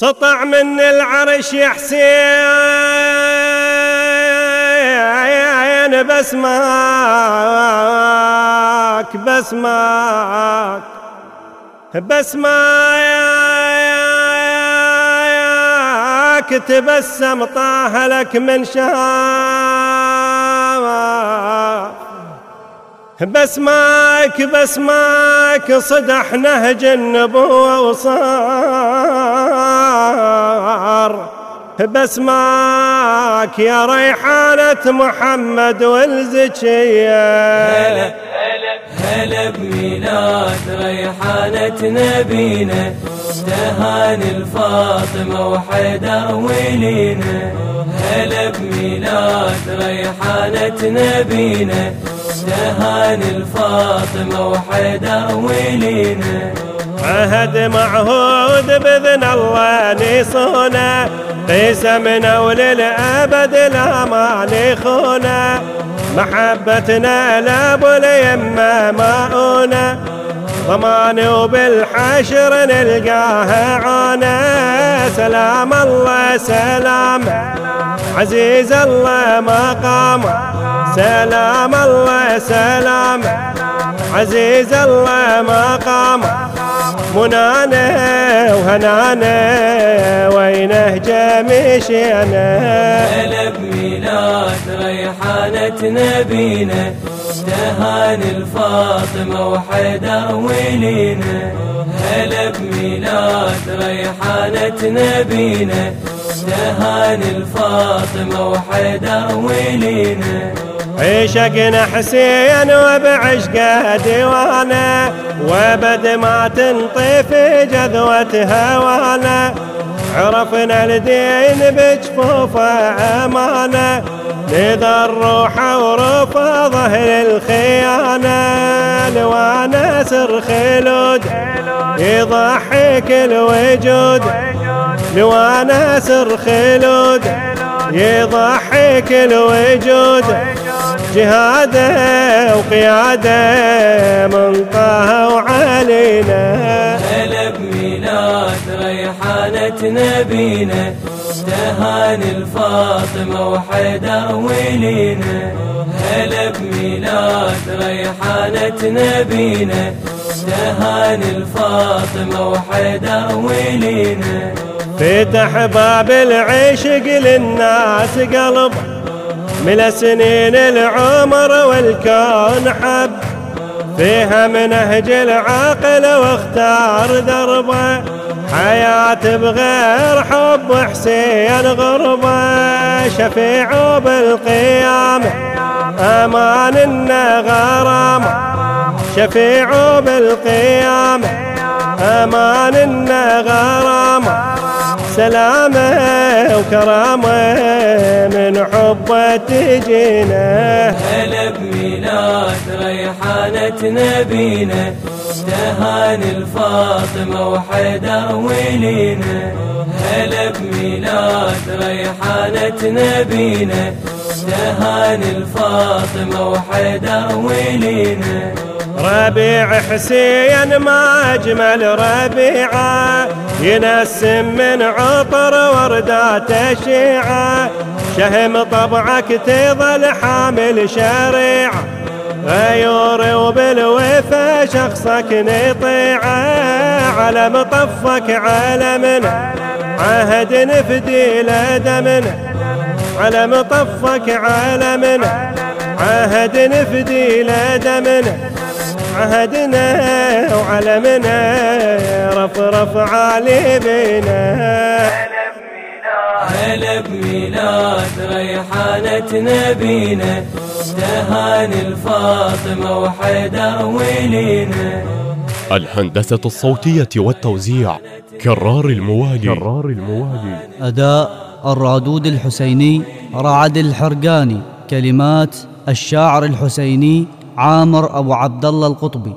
سطع من العرش يا حسين. بسماك بسماك بسماك. تبسم طه لك من شام بسماك بسماك صدح نهج النبوة وصار بسماك يا ريحانة محمد والزكية. هلا هلا بميلاد ريحانة نبينا. تهاني الفاطمة وحيدر ولينا هلا بميلاد ريحانة نبينا. تهاني الفاطمة وحيدر ولينا عهد معهود بإذن الله نيصونا. قسمنا وللأبد لا ما نخونا محبتنا لابو اليمة ماؤنا ضمان وبالحشر نلقاها عونا سلام الله سلام. عزيز الله مقام سلام الله سلام. عزيز الله مقام منانا وهنانا وينه جمشينا هلا بميلاد ريحانة نبينا. تهاني الفاطمة وحيدر ولينا هلا بميلاد ريحانة نبينا تهاني الفاطمة وحيدر ولينا عشقنا حسين وبعشقه ديوانا وبد ما تنطف جذوة هوانا عرفنا الدين بجفوفه أمانة لذا الروح ورفضه للخيانة لوانا سر خلود يضحك الوجود. لوانا سر خلود يضحك الوجود. جهاده وقياده من طه وعلينا. هلا بميلاد ريحانة نبينا. تهاني الفاطمة وحيدر ولينا هلا بميلاد ريحانة نبينا. تهاني الفاطمة وحيدر ولينا فتح باب العشق للناس قلب من سنين العمر والكون حب. فيها منهج العقل واختار دربة. حياة بغير حب حسين غربة. شفيع بالقيامة أمان النغرام شفيع بالقيامة أمان النغرام سلامة وكرامة من حبه تجينا. هلا بميلاد ريحانة نبينا؟ تهاني الفاطمة وحيدر ولينا. هلا بميلاد ريحانة نبينا؟ تهاني الفاطمة وحيدر ولينا. ربيع حسين ما أجمل ربيعة ينسم من عطر وردات شيعة شهم طبعك تظل حامل شريعة غيور وبالوفا شخصك نطيعة على مطفك علمنا عهد نفدي لدمنا على مطفك علمنا عهد نفدي لدمنا عهدنا وعلمنا رفرف عالي بينا هلا بميلاد ريحانة نبينا تهاني الفاطمة وحيدر ولينا. الهندسة الصوتية والتوزيع كرار الموالي. كرار الموالي. أداء الرادود الحسيني رعد الحرقاني كلمات الشاعر الحسيني عامر أبو عبد الله القطبي.